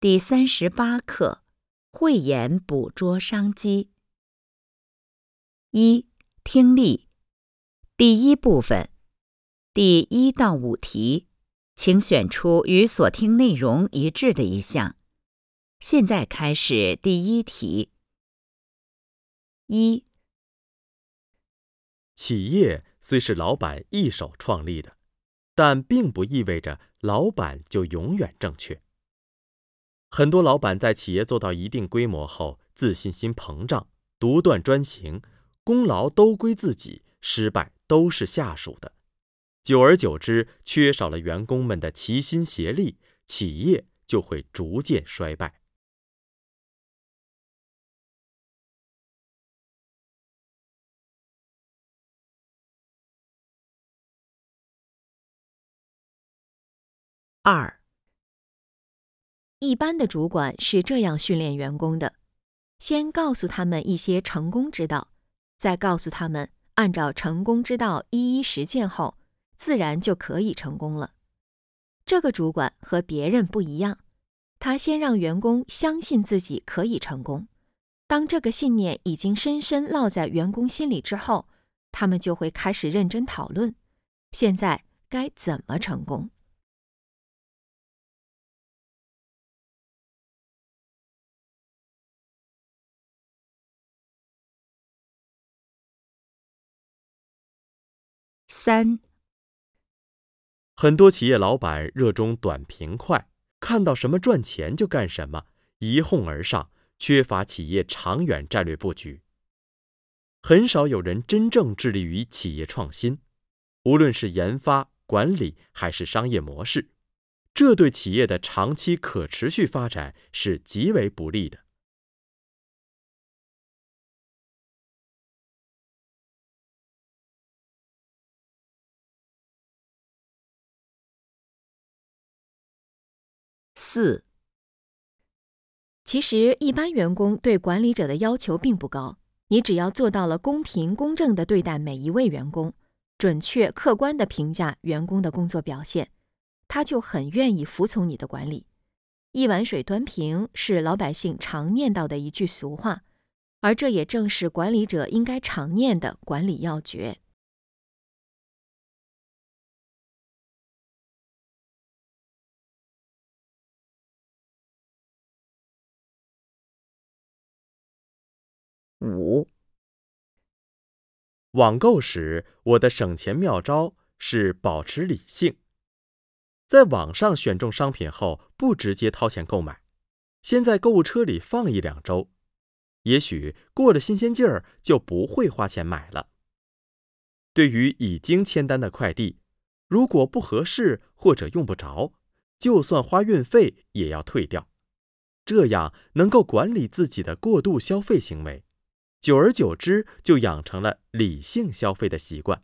第三十八课：慧眼捕捉商机。一、听力第一部分，第一到五题，请选出与所听内容一致的一项。现在开始第一题。一、企业虽是老板一手创立的，但并不意味着老板就永远正确。很多老板在企业做到一定规模后，自信心膨胀，独断专行，功劳都归自己，失败都是下属的。久而久之，缺少了员工们的齐心协力，企业就会逐渐衰败。二、一般的主管是这样训练员工的：先告诉他们一些成功之道，再告诉他们按照成功之道一一实践后，自然就可以成功了。这个主管和别人不一样，他先让员工相信自己可以成功。当这个信念已经深深烙在员工心里之后，他们就会开始认真讨论，现在该怎么成功。三、很多企业老板热衷短平快，看到什么赚钱就干什么，一哄而上，缺乏企业长远战略布局。很少有人真正致力于企业创新，无论是研发、管理还是商业模式，这对企业的长期可持续发展是极为不利的。四、其实，一般员工对管理者的要求并不高，你只要做到了公平公正的对待每一位员工，准确客观的评价员工的工作表现，他就很愿意服从你的管理。一碗水端平是老百姓常念叨的一句俗话，而这也正是管理者应该常念的管理要诀。五、网购时，我的省钱妙招是保持理性。在网上选中商品后，不直接掏钱购买，先在购物车里放一两周，也许过了新鲜劲儿，就不会花钱买了。对于已经签单的快递，如果不合适或者用不着，就算花运费也要退掉，这样能够管理自己的过度消费行为。久而久之，就养成了理性消费的习惯。